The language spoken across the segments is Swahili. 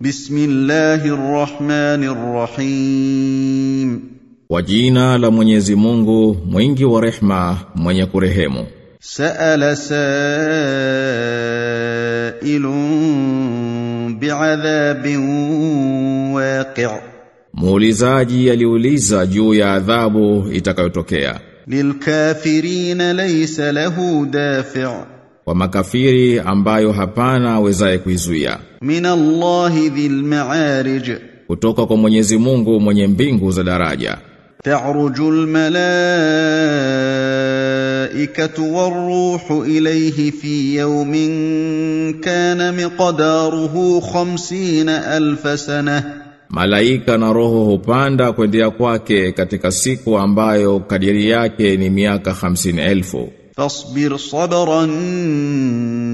بسم الله الرحمن الرحيم Kwa jina la Mwenyezi Mungu, mwingi wa rehma, mwenye kurehemu. سأل سائل بعذاب واقع Muulizaji aliuliza juu ya adhabu itakayotokea. للكافرين ليس له دافع wa makafiri ambayo hapana awezaye kuizuia. Minallahi dhil ma'arij, kutoka kwa Mwenyezi Mungu mwenye mbingu za daraja. Ta'rujul malaikatu waruhu ilayhi fi yawmin kana miqdaruhu 50000 sana. Malaika na roho hupanda kwendea kwake katika siku ambayo kadiri yake ni miaka 50000 fasbir sabran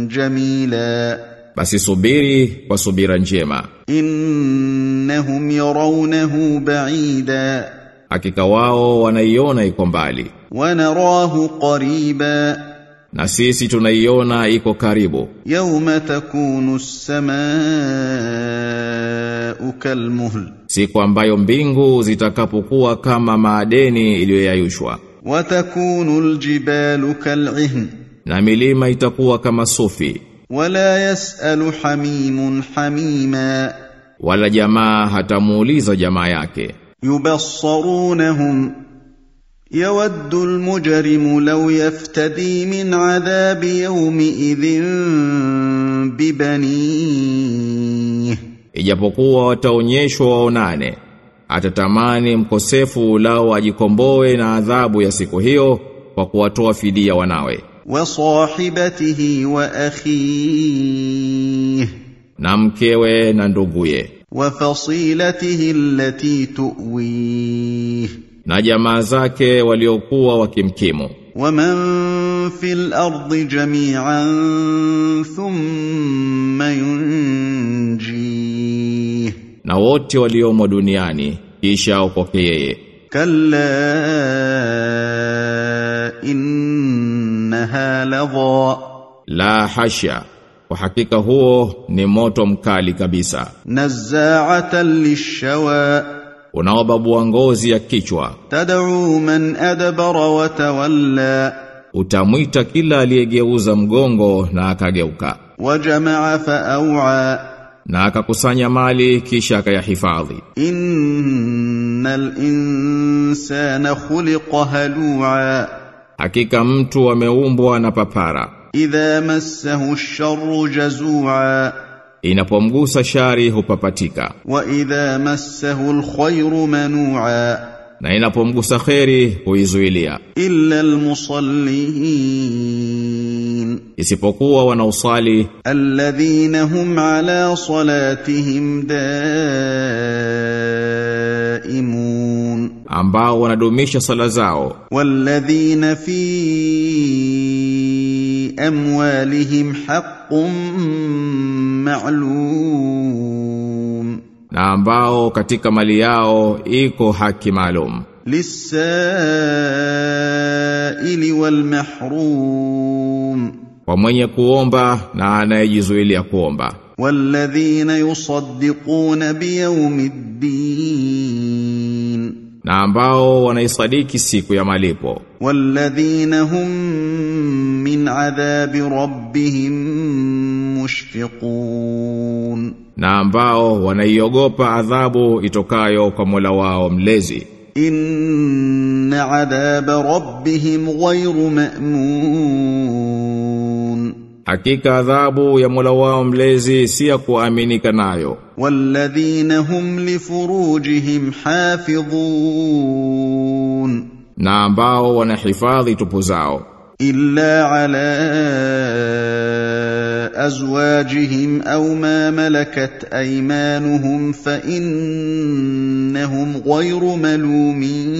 jamila basi subiri kwa subira njema. innahum yarawnahu ba'ida hakika wao wanaiona iko mbali. wanarahu qariba na sisi tunaiona iko karibu. yauma takunu as-samaa'u kalmuhl siku ambayo mbingu zitakapokuwa kama maadeni iliyoyayushwa وتكون الجبال كالعهن na milima itakuwa kama sufi ولا يسأل حميم حميما wala jamaa hatamuuliza jamaa yake. يبصرونهم يود المجرم لو يفتدي من عذاب يومئذ ببنيه Ijapokuwa wataonyeshwa waonane, atatamani mkosefu lao ajikomboe na adhabu ya siku hiyo kwa kuwatoa fidia wanawe وصاحبته واخيه na mkewe na nduguye وفصيلته التي تؤويه na jamaa zake waliokuwa wakimkimu ومن في الارض جميعا ثم ينجيه na wote waliomo duniani kisha upokee kalla innaha lava la hasha kwa hakika huo ni moto mkali kabisa. Nazaatan lishawa. Unaobabua ngozi ya kichwa. Tad'u man adbara wa tawalla. Utamwita kila aliyegeuza mgongo na akageuka. Wajamaa fa'awa na akakusanya mali kisha akayahifadhi. Innal insana khuliqa halua. Hakika mtu ameumbwa na papara. Idha massahu sharru jazua. Inapomgusa shari hupapatika. Wa idha massahu alkhairu manua. Na inapomgusa kheri huizuilia. Illa almusallin isipokuwa wanaosali. Alladhina hum ala salatihim daimun. Ambao wanadumisha sala zao. Walladhina fi amwalihim haqqun ma'lum. Na ambao katika mali yao iko haki maalum. Lisaili walmahrum kwa mwenye kuomba na anayejizuilia kuomba. Walladhina yusaddiquna biyawmiddin, na ambao wanaisadiki siku ya malipo. Walladhina hum min adhabi rabbihim mushfiqun, na ambao wanaiogopa adhabu itokayo kwa Mola wao mlezi. Inna adhaba rabbihim ghayru ma'mun hakika adhabu ya Mola wao mlezi si ya kuaminika nayo والذين هم لفروجهم حافظون na ambao wanahifadhi tupu zao الا على ازواجهم او ما ملكت ايمانهم فانهم غير ملومين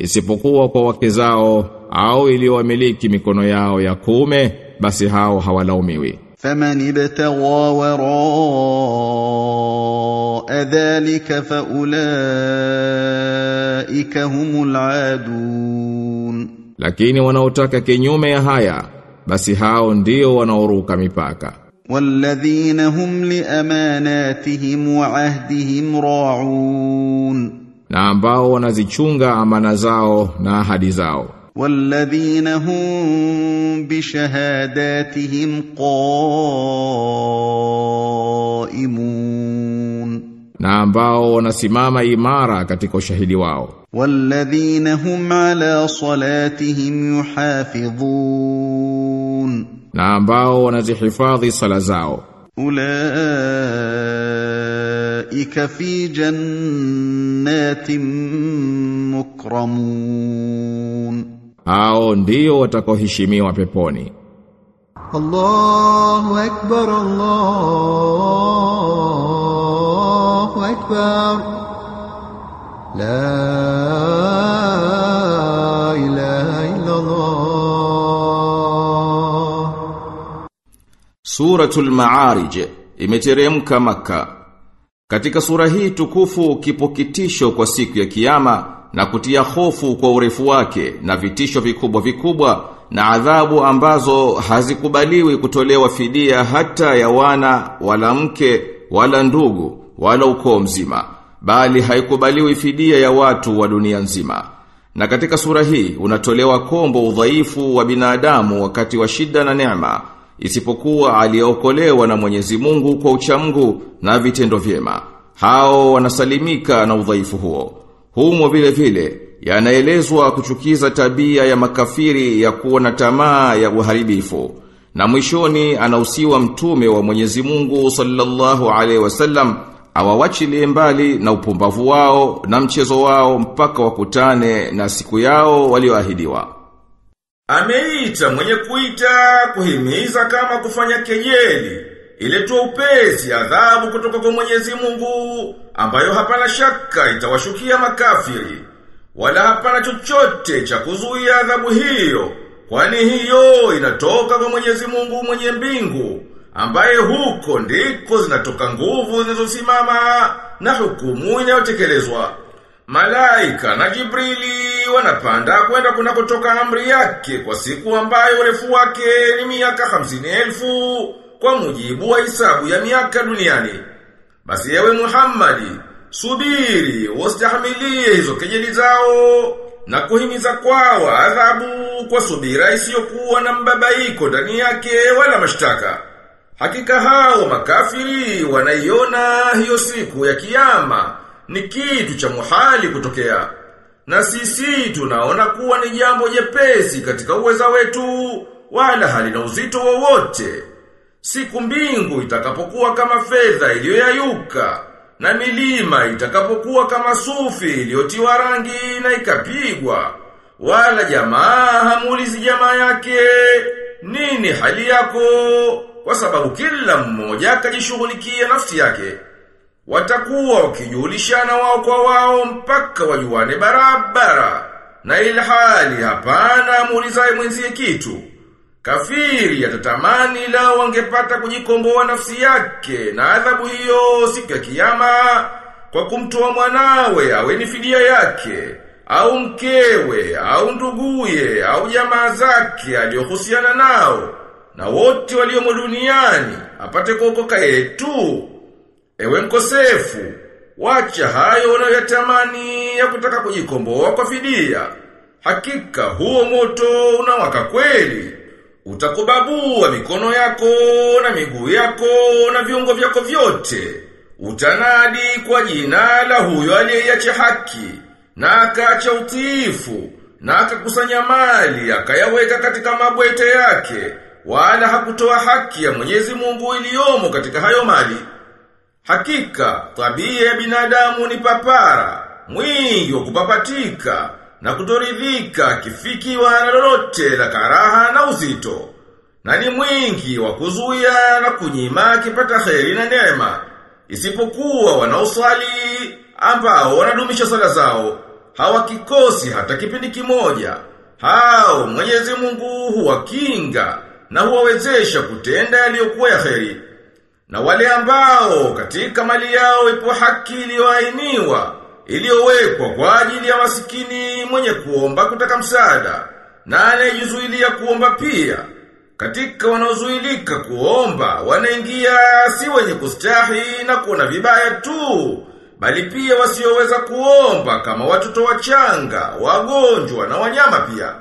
isipokuwa kwa wake zao au iliyowamiliki mikono yao ya kuume basi hao hawalaumiwi فمن ابتغى وراء ذلك فاولئك هم العادون lakini wanaotaka kinyume ya haya basi hao ndio wanaoruka mipaka والذين هم لأماناتهم وعهدهم راعون na ambao wanazichunga amana zao na ahadi zao والذين هم بشهاداتهم قائمون na ambao wanasimama imara katika ushahidi wao والذين هم على صلاتهم يحافظون na ambao wanazihifadhi sala zao أولئك في جنات مكرمون hao ndio watakaoheshimiwa peponi الله أكبر الله أكبر لا إله إلا الله Suratul Ma'arij imeteremka maka. katika sura hii tukufu kipo kitisho kwa siku ya kiyama na kutia hofu kwa urefu wake na vitisho vikubwa vikubwa na adhabu ambazo hazikubaliwi kutolewa fidia hata ya wana wala mke wala ndugu wala ukoo mzima bali haikubaliwi fidia ya watu wa dunia nzima. Na katika sura hii unatolewa kombo udhaifu wa binadamu wakati wa shida na neema isipokuwa aliyeokolewa na Mwenyezi Mungu kwa uchamgu na vitendo vyema. Hao wanasalimika na udhaifu huo. Humo vile vile yanaelezwa kuchukiza tabia ya makafiri ya kuwa na tamaa ya uharibifu. Na mwishoni anausiwa mtume wa Mwenyezi Mungu sallallahu alaihi wasallam awawachilie mbali na upumbavu wao na mchezo wao mpaka wakutane na siku yao walioahidiwa. Ameita mwenye kuita kuhimiza kama kufanya kejeli iletwa upesi adhabu kutoka kwa Mwenyezi Mungu ambayo hapana shaka itawashukia makafiri wala hapana chochote cha kuzuia adhabu hiyo kwani hiyo inatoka kwa Mwenyezi Mungu mwenye mbingu ambaye huko ndiko zinatoka nguvu zinazosimama na hukumu inayotekelezwa Malaika na Jibrili wanapanda kwenda kunakotoka amri yake kwa siku ambayo urefu wake ni miaka hamsini elfu kwa mujibu wa hisabu ya miaka duniani. Basi yewe Muhammadi, subiri, wasitahamilie hizo kejeli zao na kuhimiza kwao adhabu kwa subira isiyokuwa na mbabaiko ndani yake wala mashtaka. Hakika hao makafiri wanaiona hiyo siku ya kiyama ni kitu cha muhali kutokea. Na sisi tunaona kuwa ni jambo jepesi katika uweza wetu, wala halina uzito wowote. Siku mbingu itakapokuwa kama fedha iliyoyayuka, na milima itakapokuwa kama sufi iliyotiwa rangi na ikapigwa, wala jamaa hamulizi jamaa yake, nini hali yako? Kwa sababu kila mmoja akajishughulikia nafsi yake watakuwa wakijulishana wao kwa wao mpaka wajuane barabara. Na ilhali hapana muulizaye mwenzie kitu kafiri atatamani lao wangepata kujikomboa nafsi yake na adhabu hiyo siku ya kiyama kwa kumtoa mwanawe awe ni fidia yake au mkewe au nduguye au jamaa zake aliyohusiana nao na wote waliomo duniani apate kuokoka yetu Ewe mkosefu, wacha hayo unayotamani ya kutaka kujikomboa kwa fidia. Hakika huo moto unawaka kweli. Utakubabua mikono yako na miguu yako na viungo vyako vyote. Utanadi kwa jina la huyo aliyeacha haki na akaacha utiifu na akakusanya mali akayaweka katika mabwete yake wala hakutoa haki ya Mwenyezi Mungu iliyomo katika hayo mali. Hakika, tabia ya binadamu ni papara, mwingi wa kupapatika, na kutoridhika kifikiwa na lolote la karaha na uzito. Na ni mwingi wa kuzuia na kunyima kipata kheri na neema. Isipokuwa wanaoswali ambao wanadumisha sala zao, hawakikosi hata kipindi kimoja. Hao Mwenyezi Mungu huwakinga na huwawezesha kutenda yaliyokuwa ya kheri. Na wale ambao katika mali yao ipo haki iliyoainiwa, iliyowekwa kwa ajili ya masikini mwenye kuomba kutaka msaada, na anayejizuilia kuomba pia. katika wanaozuilika kuomba wanaingia si wenye kustahi na kuona vibaya tu bali pia wasioweza kuomba kama watoto wachanga, wagonjwa na wanyama pia.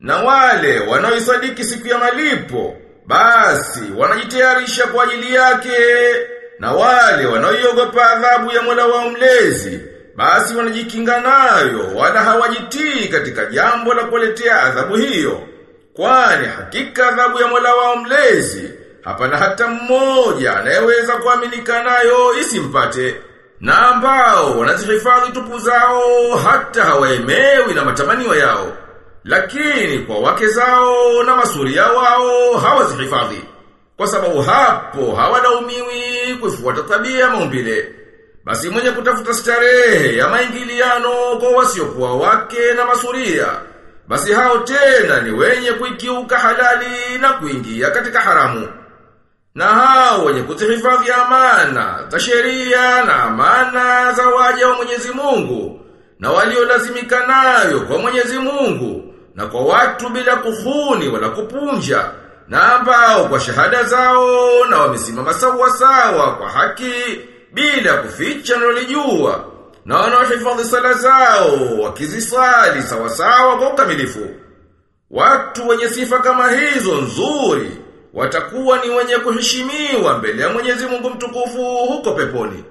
Na wale wanaoisadiki siku ya malipo, basi wanajitayarisha kwa ajili yake. Na wale wanaoiogopa adhabu ya Mola wao mlezi, basi wanajikinga nayo wala hawajitii katika jambo la kuletea adhabu hiyo. Kwani hakika adhabu ya Mola wao mlezi, hapana hata mmoja anayeweza kuaminika nayo isimpate na ambao wanazihifadhi tupu zao hata hawaemewi na matamanio yao. Lakini kwa wake zao na masuria wao hawazihifadhi. Kwa sababu hapo hawadaumiwi kufuata tabia maumbile. Basi mwenye kutafuta starehe ya maingiliano kwa wasiokuwa wake na masuria. Basi hao tena ni wenye kuikiuka halali na kuingia katika haramu. Na hao wenye kuzihifadhi amana za sheria na amana za waja wa Mwenyezi Mungu na waliolazimika nayo kwa Mwenyezi Mungu na kwa watu bila kuhuni wala kupunja na ambao kwa shahada zao na wamesimama sawa sawa kwa haki bila kuficha nalijua na wanaohifadhi sala zao wakizisali sawa sawa kwa ukamilifu watu wenye sifa kama hizo nzuri watakuwa ni wenye kuheshimiwa mbele ya Mwenyezi Mungu mtukufu huko peponi.